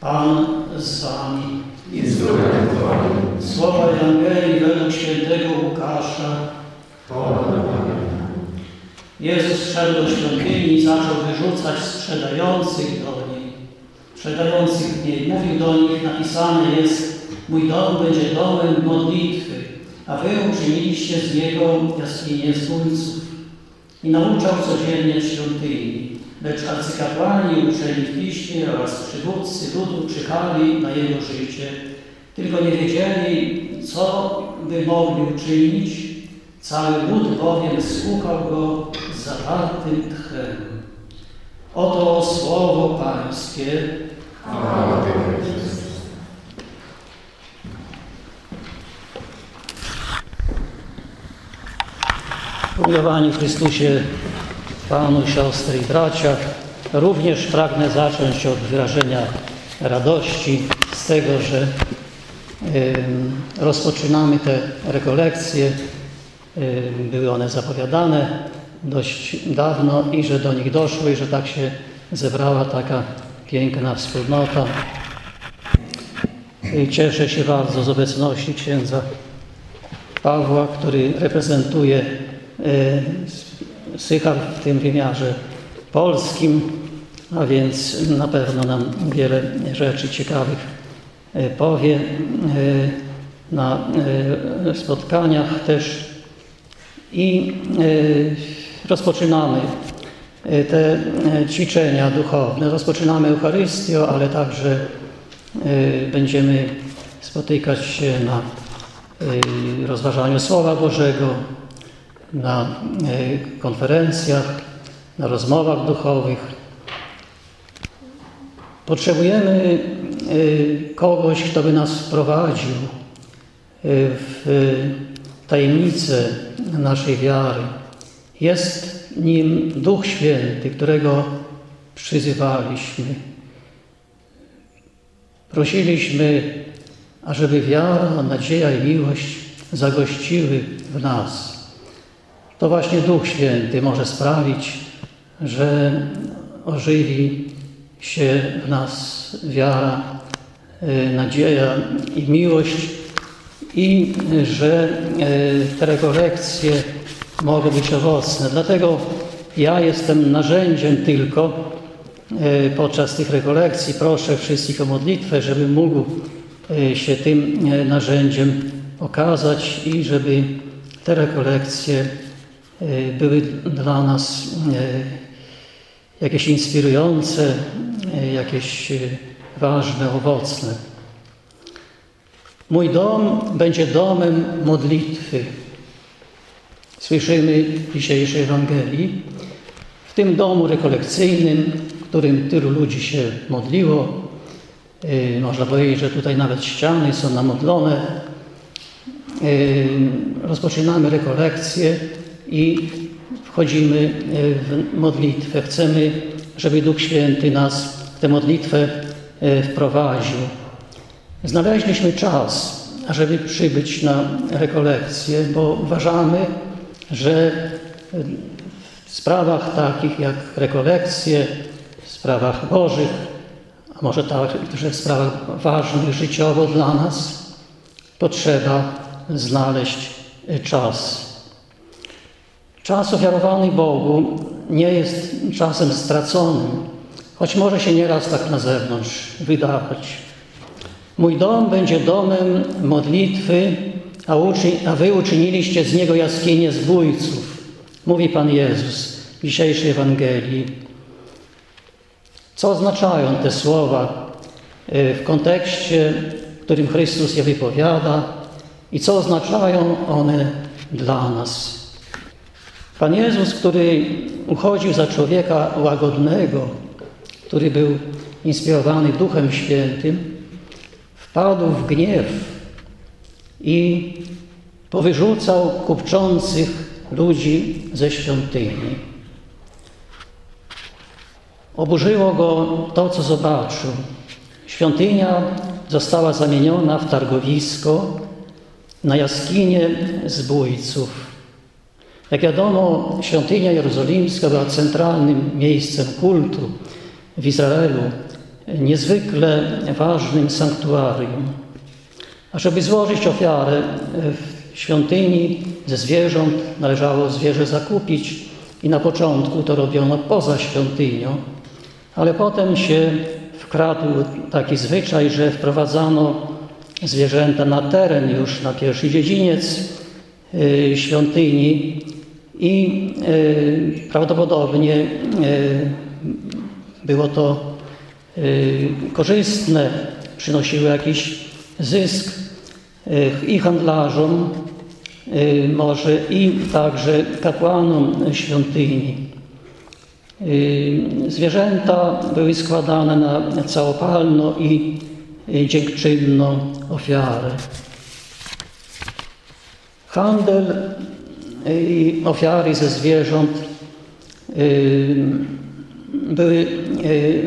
Pan z wami. i z duchem Twoim. Słowa Ewangelii według świętego Łukasza. Panu. Jezus wszedł do świątyni i zaczął wyrzucać sprzedających do niej. Sprzedających w niej. Mówił do nich, napisane jest, mój dom będzie domem modlitwy, a wy uczyniliście z niego jaskinię zbójców. I nauczał codziennie w świątyni. Lecz arcykapłani uczeni w piśmie oraz przywódcy ludu czekali na jego życie, tylko nie wiedzieli, co by mogli uczynić. Cały lud bowiem słuchał go z zawartym tchem. Oto słowo Pańskie. Jezus. Umiłowani w Chrystusie Panu, siostry i bracia, również pragnę zacząć od wyrażenia radości z tego, że rozpoczynamy te rekolekcje. Były one zapowiadane dość dawno i że do nich doszło i że tak się zebrała taka piękna wspólnota. I cieszę się bardzo z obecności księdza Pawła, który reprezentuje e, Sychar w tym wymiarze polskim, a więc na pewno nam wiele rzeczy ciekawych e, powie e, na e, spotkaniach też. I rozpoczynamy te ćwiczenia duchowne. Rozpoczynamy Eucharystią, ale także będziemy spotykać się na rozważaniu Słowa Bożego, na y, konferencjach, na rozmowach duchowych. Potrzebujemy y, kogoś, kto by nas wprowadził y, w tajemnicę naszej wiary. Jest nim Duch Święty, którego przyzywaliśmy. Prosiliśmy, ażeby wiara, nadzieja i miłość zagościły w nas. To właśnie Duch Święty może sprawić, że ożywi się w nas wiara, y, nadzieja i miłość i że y, te rekolekcje mogą być owocne. Dlatego ja jestem narzędziem tylko y, podczas tych rekolekcji. Proszę wszystkich o modlitwę, żebym mógł się tym narzędziem okazać i żeby te rekolekcje były dla nas y, jakieś inspirujące, y, jakieś ważne, owocne. Mój dom będzie domem modlitwy. Słyszymy w dzisiejszej Ewangelii. W tym domu rekolekcyjnym, w którym tylu ludzi się modliło, można powiedzieć, że tutaj nawet ściany są namodlone, rozpoczynamy rekolekcję i wchodzimy yy, w modlitwę. Chcemy, żeby Duch Święty nas w tę modlitwę yy, wprowadził. Znaleźliśmy czas, ażeby przybyć na rekolekcję, bo uważamy, że w sprawach takich jak rekolekcje, w sprawach Bożych, a może także w sprawach ważnych życiowo dla nas, potrzeba znaleźć czas. Czas ofiarowany Bogu nie jest czasem straconym, choć może się nieraz tak na zewnątrz wydawać. Mój dom będzie domem modlitwy, a, uczy, a wy uczyniliście z niego jaskinię zbójców, mówi Pan Jezus w dzisiejszej Ewangelii. Co oznaczają te słowa y, w kontekście, w którym Chrystus je wypowiada i co oznaczają one dla nas? Pan Jezus, który uchodził za człowieka łagodnego, który był inspirowany Duchem Świętym, wpadł w gniew i powyrzucał kupczących ludzi ze świątyni. Oburzyło go to, co zobaczył. Świątynia została zamieniona w targowisko, na jaskinię zbójców. Jak wiadomo, świątynia jerozolimska była centralnym miejscem kultu w Izraelu. niezwykle ważnym sanktuarium. A żeby złożyć ofiarę w świątyni ze zwierząt, należało zwierzę zakupić i na początku to robiono poza świątynią, ale potem się wkradł taki zwyczaj, że wprowadzano zwierzęta na teren już na pierwszy dziedziniec y, świątyni i y, prawdopodobnie y, było to korzystne, przynosiło jakiś zysk i handlarzom, może i także kapłanom świątyni. Zwierzęta były składane na całopalno i dziękczynną ofiarę. Handel ofiary ze zwierząt były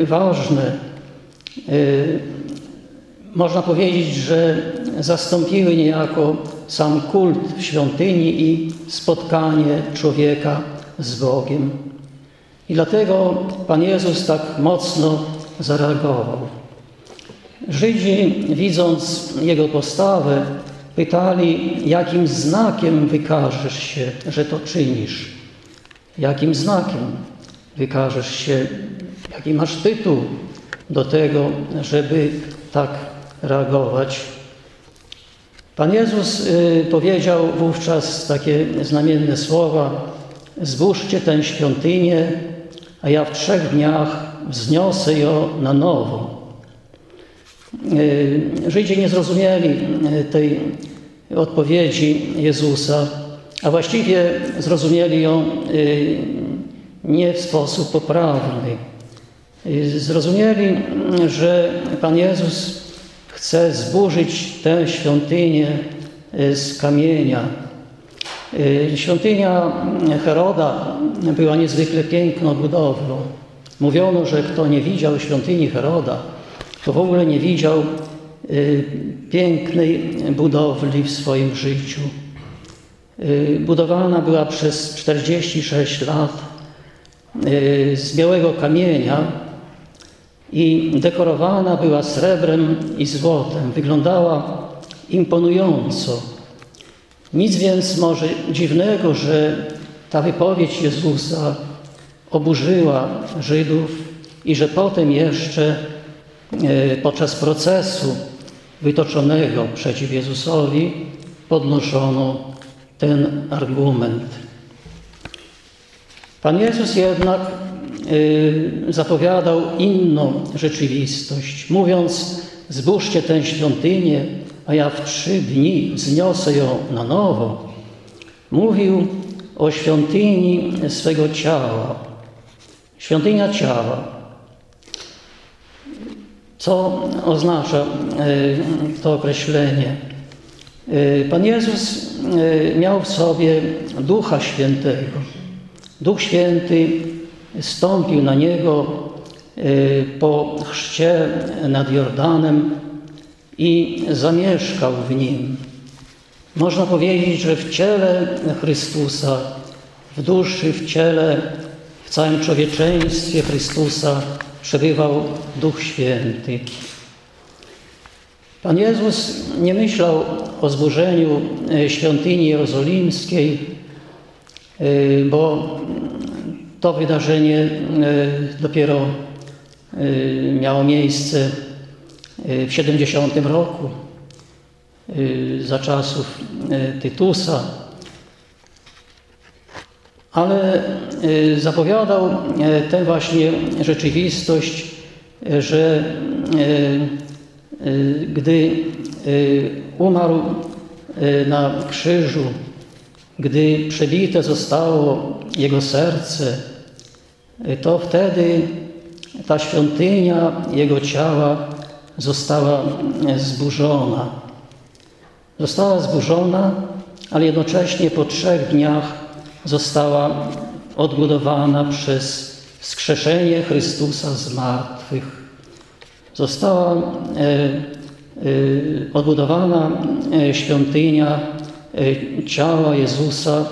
ważne. Można powiedzieć, że zastąpiły niejako sam kult w świątyni i spotkanie człowieka z Bogiem. I dlatego Pan Jezus tak mocno zareagował. Żydzi, widząc jego postawę, pytali, jakim znakiem wykażesz się, że to czynisz? Jakim znakiem wykażesz się, jaki masz tytuł do tego, żeby tak reagować? Pan Jezus y, powiedział wówczas takie znamienne słowa: Zbóżcie tę świątynię, a ja w trzech dniach wzniosę ją na nowo. E, Żydzi nie zrozumieli e, tej odpowiedzi Jezusa, a właściwie zrozumieli ją e, nie w sposób poprawny. Zrozumieli, że Pan Jezus chce zburzyć tę świątynię z kamienia. Świątynia Heroda była niezwykle piękną budowlą. Mówiono, że kto nie widział świątyni Heroda, to w ogóle nie widział y, pięknej budowli w swoim życiu. Y, budowana była przez 46 lat y, z białego kamienia i dekorowana była srebrem i złotem. Wyglądała imponująco. Nic więc może dziwnego, że ta wypowiedź Jezusa oburzyła Żydów i że potem jeszcze podczas procesu wytoczonego przeciw Jezusowi podnoszono ten argument. Pan Jezus jednak e, zapowiadał inną rzeczywistość, mówiąc: Zbóżcie tę świątynię, a ja w trzy dni zniosę ją na nowo. Mówił o świątyni swego ciała. Świątynia ciała co oznacza e, to określenie? E, Pan Jezus e, miał w sobie Ducha Świętego. Duch Święty stąpił na Niego po chrzcie nad Jordanem i zamieszkał w Nim. Można powiedzieć, że w ciele Chrystusa, w duszy, w ciele, w całym człowieczeństwie Chrystusa przebywał Duch Święty. Pan Jezus nie myślał o zburzeniu e, świątyni jerozolimskiej, e, bo to wydarzenie e, dopiero miało miejsce w 70 roku za czasów Tytusa ale y, zapowiadał y, tę właśnie rzeczywistość, że y, gdy umarł na krzyżu, gdy przebite zostało jego serce, to wtedy ta świątynia jego ciała została zburzona. Została zburzona, ale jednocześnie po trzech dniach została odbudowana przez wskrzeszenie Chrystusa z martwych. Została e, e, odbudowana e, świątynia ciała Jezusa,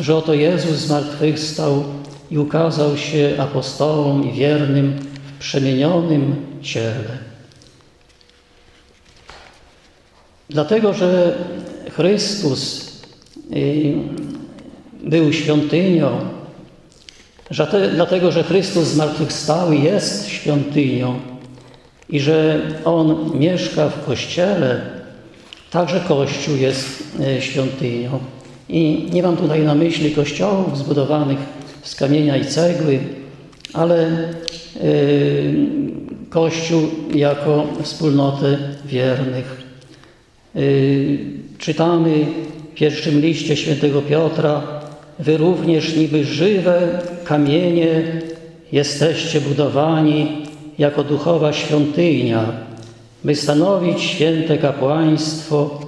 że oto Jezus z martwych stał i ukazał się apostołom i wiernym w przemienionym ciele. Dlatego, że Chrystus był świątynią, że te, dlatego, że Chrystus zmartwychwstały jest świątynią i że On mieszka w Kościele, także Kościół jest y, świątynią. I nie mam tutaj na myśli kościołów zbudowanych z kamienia i cegły, ale y, Kościół jako wspólnotę wiernych. Y, czytamy w pierwszym liście świętego Piotra, wy również niby żywe kamienie jesteście budowani jako duchowa świątynia, by stanowić święte kapłaństwo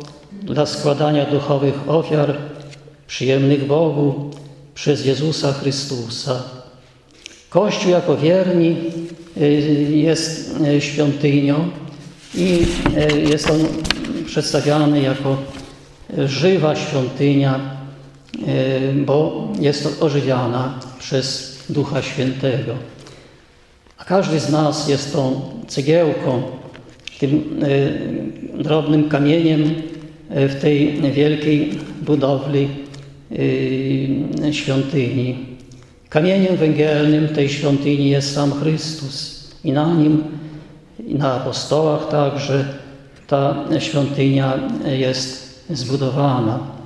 dla składania duchowych ofiar przyjemnych Bogu przez Jezusa Chrystusa. Kościół jako wierni y, jest y, świątynią i y, jest on przedstawiany jako żywa świątynia, bo jest ożywiana przez Ducha Świętego. A każdy z nas jest tą cegiełką, tym drobnym kamieniem w tej wielkiej budowli świątyni. Kamieniem węgielnym tej świątyni jest sam Chrystus i na nim, i na apostołach także ta świątynia jest zbudowana.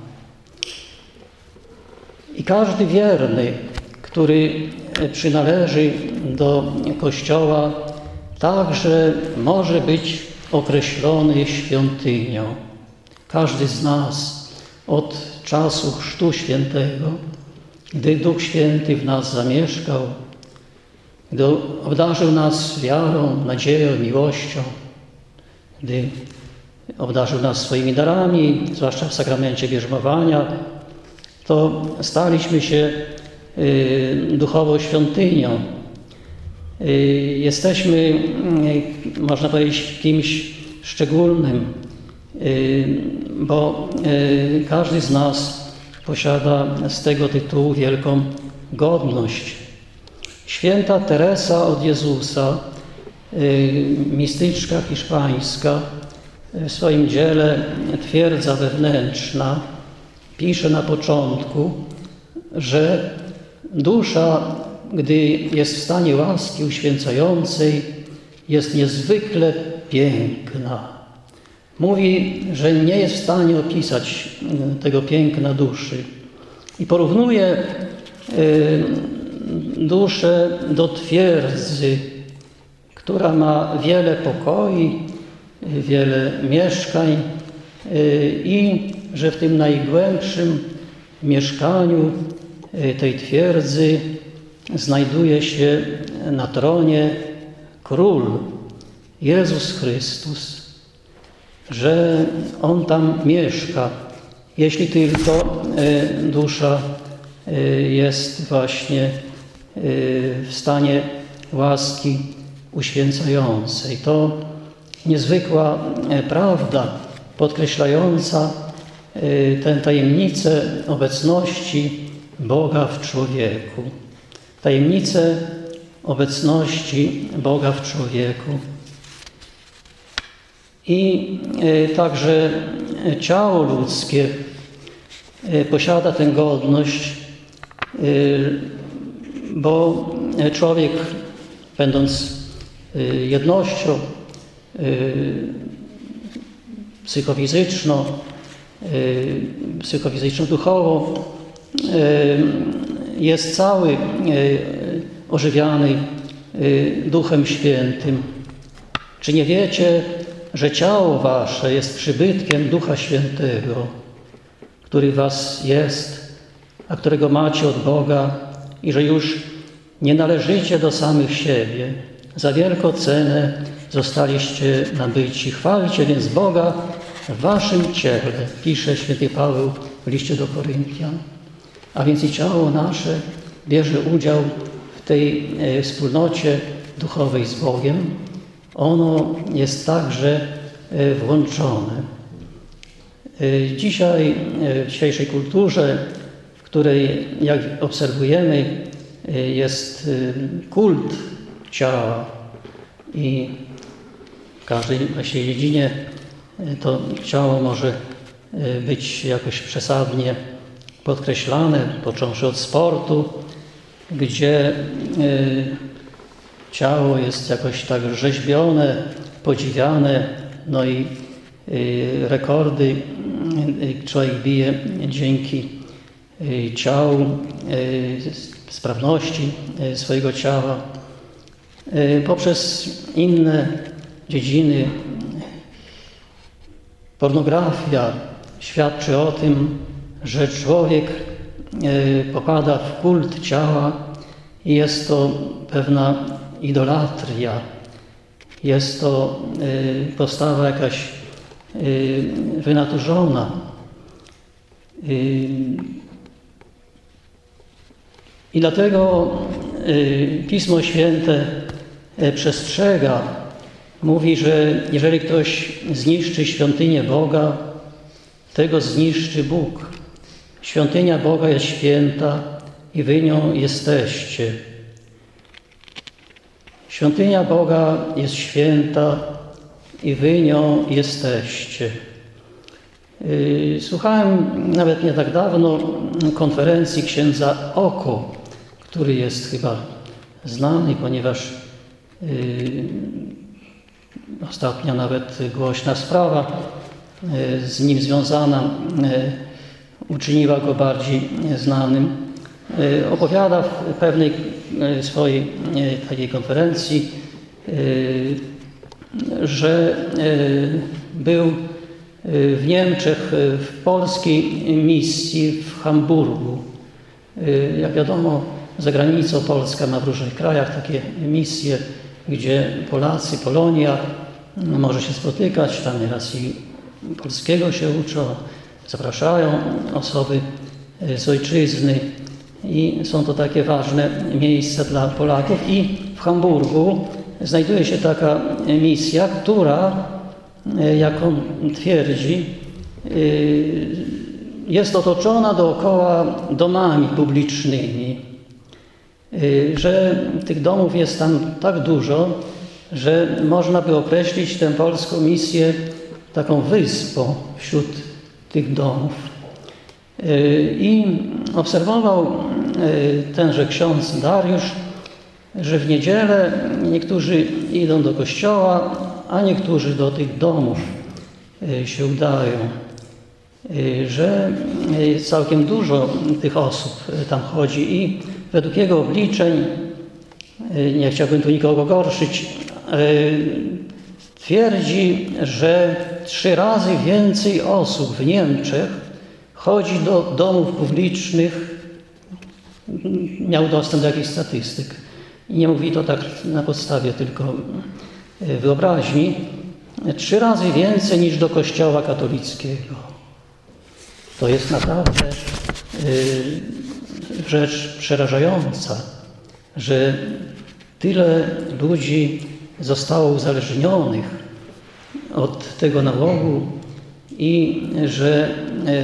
I każdy wierny, który przynależy do Kościoła, także może być określony świątynią. Każdy z nas od czasu Chrztu Świętego, gdy Duch Święty w nas zamieszkał, gdy obdarzył nas wiarą, nadzieją, miłością, gdy obdarzył nas swoimi darami, zwłaszcza w sakramencie bierzmowania, to staliśmy się y, duchowo świątynią. Y, jesteśmy, y, można powiedzieć, kimś szczególnym, bo każdy z nas posiada z tego tytułu wielką godność. Święta Teresa od Jezusa, mistyczka hiszpańska, w swoim dziele Twierdza Wewnętrzna pisze na początku, że dusza, gdy jest w stanie łaski uświęcającej, jest niezwykle piękna. Mówi, że nie jest w stanie opisać e, tego piękna duszy. I porównuje e, duszę do twierdzy, która ma wiele pokoi, wiele mieszkań e, i że w tym najgłębszym mieszkaniu tej twierdzy znajduje się na tronie król Jezus Chrystus że On tam mieszka, jeśli tylko e, dusza e, jest właśnie w stanie łaski uświęcającej. To niezwykła prawda podkreślająca tę tajemnicę obecności Boga w człowieku. Tajemnicę obecności Boga w człowieku. I e, także ciało ludzkie e, posiada tę godność, bo człowiek, będąc jednością psychofizyczną, psychofizyczno-duchową, jest cały ożywiany Duchem Świętym. Czy nie wiecie, że ciało wasze jest przybytkiem Ducha Świętego, który was jest, a którego macie od Boga i że już nie należycie do samych siebie. Za wielką cenę zostaliście nabyci. Chwalcie więc Boga w waszym ciele, pisze święty Paweł w liście do Koryntian. A więc i ciało nasze bierze udział w tej e, wspólnocie duchowej z Bogiem, ono jest także e, włączone. E, dzisiaj w dzisiejszej kulturze, w której, jak obserwujemy, jest kult ciała, i w każdej właściwie dziedzinie to ciało może e, być jakoś przesadnie podkreślane, począwszy od sportu, gdzie e, ciało jest jakoś tak rzeźbione, podziwiane, no i rekordy człowiek bije dzięki ciału, sprawności swojego ciała. Poprzez inne dziedziny pornografia świadczy o tym, że człowiek popada w kult ciała i jest to pewna idolatria. Jest to postawa jakaś wynaturzona. I dlatego Pismo Święte przestrzega, mówi, że jeżeli ktoś zniszczy świątynię Boga, tego zniszczy Bóg. Świątynia Boga jest święta i wy nią jesteście. Świątynia Boga jest święta i wy nią jesteście. Słuchałem nawet nie tak dawno konferencji księdza Oko, który jest chyba znany, ponieważ ostatnia nawet głośna sprawa z nim związana uczyniła go bardziej znanym. Opowiada w pewnej swojej takiej konferencji, że był w Niemczech w polskiej misji w Hamburgu. Jak wiadomo, za granicą Polska ma w różnych krajach takie misje, gdzie Polacy, Polonia może się spotykać, tam nieraz i polskiego się uczą, zapraszają osoby z ojczyzny i są to takie ważne miejsca dla Polaków. I w Hamburgu znajduje się taka misja, która, jak on twierdzi, jest otoczona dookoła domami publicznymi, że tych domów jest tam tak dużo, że można by określić tę polską misję taką wyspą wśród tych domów. I obserwował tenże ksiądz Dariusz, że w niedzielę niektórzy idą do kościoła, a niektórzy do tych domów się udają. Że całkiem dużo tych osób tam chodzi i według jego obliczeń, nie chciałbym tu nikogo gorszyć, twierdzi, że trzy razy więcej osób w Niemczech chodzi do domów publicznych, miał dostęp do jakichś statystyk. Nie mówi to tak na podstawie tylko wyobraźni. Trzy razy więcej niż do kościoła katolickiego. To jest naprawdę rzecz przerażająca, że tyle ludzi zostało uzależnionych od tego nałogu i że e,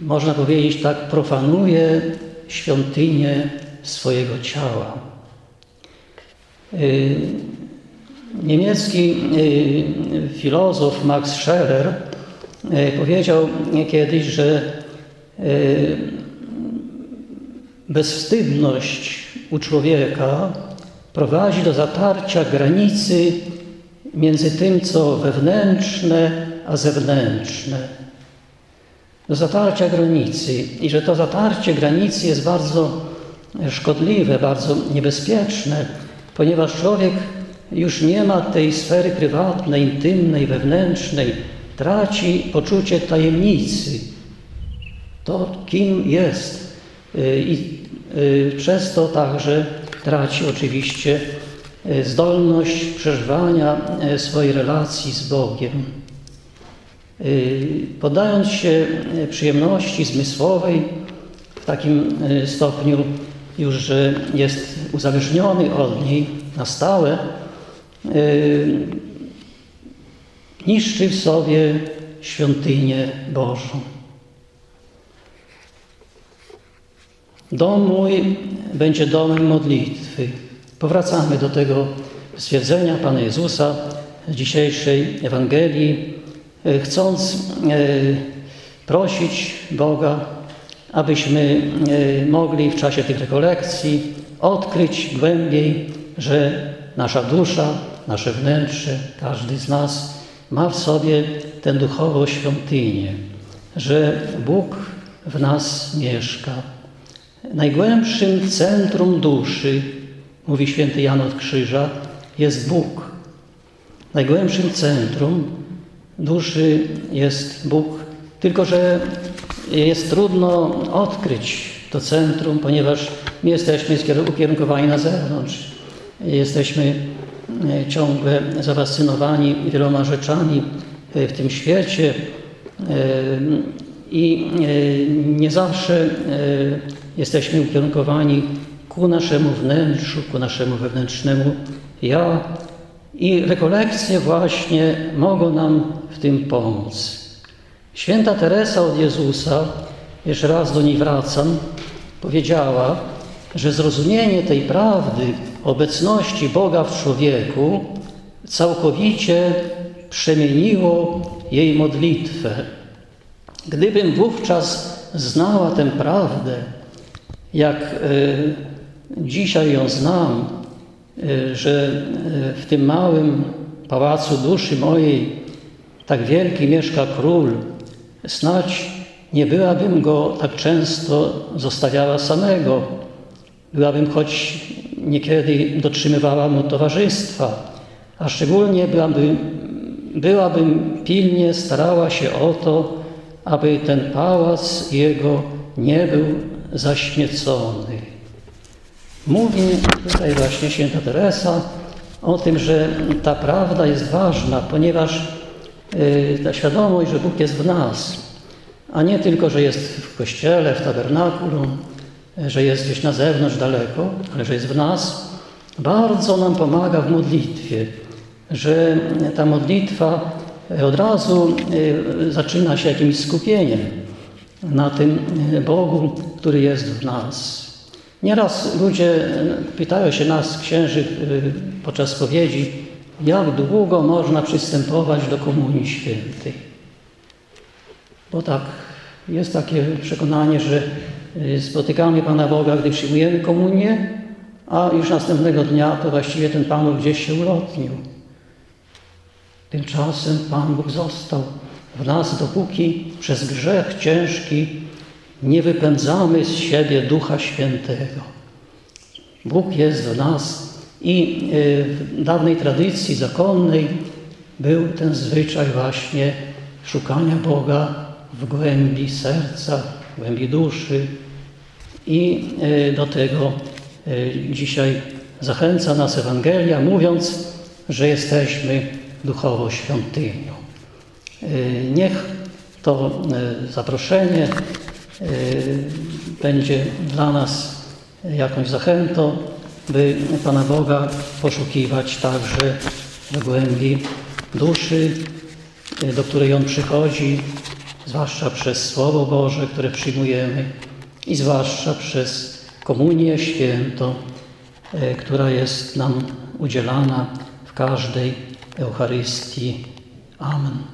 można powiedzieć tak, profanuje świątynię swojego ciała. E, niemiecki e, filozof Max Scherer powiedział kiedyś, że bezwstydność u człowieka prowadzi do zatarcia granicy między tym, co wewnętrzne, a zewnętrzne. Do zatarcia granicy i że to zatarcie granicy jest bardzo szkodliwe, bardzo niebezpieczne, ponieważ człowiek już nie ma tej sfery prywatnej, intymnej, wewnętrznej, traci poczucie tajemnicy, to kim jest. I y, przez to także traci oczywiście e, zdolność przeżywania swojej relacji z Bogiem. Podając się przyjemności zmysłowej w takim stopniu już, że jest uzależniony od niej na stałe, niszczy w sobie świątynię Bożą. Dom mój będzie domem modlitwy. Powracamy do tego stwierdzenia Pana Jezusa z dzisiejszej Ewangelii, e, chcąc e, prosić Boga, abyśmy e, mogli w czasie tych rekolekcji odkryć głębiej, że nasza dusza, nasze wnętrze, każdy z nas ma w sobie tę duchową świątynię, że Bóg w nas mieszka. Najgłębszym centrum duszy, mówi święty Jan od Krzyża, jest Bóg. Najgłębszym centrum duszy jest Bóg, tylko że jest trudno odkryć to centrum, ponieważ my jesteśmy ukierunkowani na zewnątrz. Jesteśmy e, ciągle zafascynowani wieloma rzeczami e, w tym świecie e, i nie zawsze jesteśmy ukierunkowani ku naszemu wnętrzu, ku naszemu wewnętrznemu ja. I rekolekcje właśnie mogą nam w tym pomóc. Święta Teresa od Jezusa, jeszcze raz do niej wracam, powiedziała, że zrozumienie tej prawdy obecności Boga w człowieku całkowicie przemieniło jej modlitwę. Gdybym wówczas znała tę prawdę, jak y, dzisiaj ją znam, y, że y, w tym małym pałacu duszy mojej tak wielki mieszka król, snać nie byłabym go tak często zostawiała samego, byłabym choć niekiedy dotrzymywała mu towarzystwa, a szczególnie byłabym, byłabym pilnie starała się o to, aby ten pałac jego nie był zaśmiecony. Mówi tutaj właśnie święta Teresa o tym, że ta prawda jest ważna, ponieważ y, ta świadomość, że Bóg jest w nas, a nie tylko, że jest w kościele, w tabernakulum, że jest gdzieś na zewnątrz daleko, ale że jest w nas, bardzo nam pomaga w modlitwie, że ta modlitwa od razu y, zaczyna się jakimś skupieniem na tym Bogu, który jest w nas. Nieraz ludzie pytają się nas, księży, podczas spowiedzi, jak długo można przystępować do Komunii Świętej. Bo tak, jest takie przekonanie, że spotykamy Pana Boga, gdy przyjmujemy komunię, a już następnego dnia to właściwie ten Pan gdzieś się ulotnił. Tymczasem Pan Bóg został w nas, dopóki przez grzech ciężki nie wypędzamy z siebie Ducha Świętego. Bóg jest w nas i y, w dawnej tradycji zakonnej był ten zwyczaj właśnie szukania Boga w głębi serca, w głębi duszy i y, do tego y, dzisiaj zachęca nas Ewangelia, mówiąc, że jesteśmy duchowo świątynią. Niech to zaproszenie będzie dla nas jakąś zachętą, by Pana Boga poszukiwać także w głębi duszy, do której On przychodzi, zwłaszcza przez Słowo Boże, które przyjmujemy i zwłaszcza przez Komunię Świętą, która jest nam udzielana w każdej Eucharystii. Amen.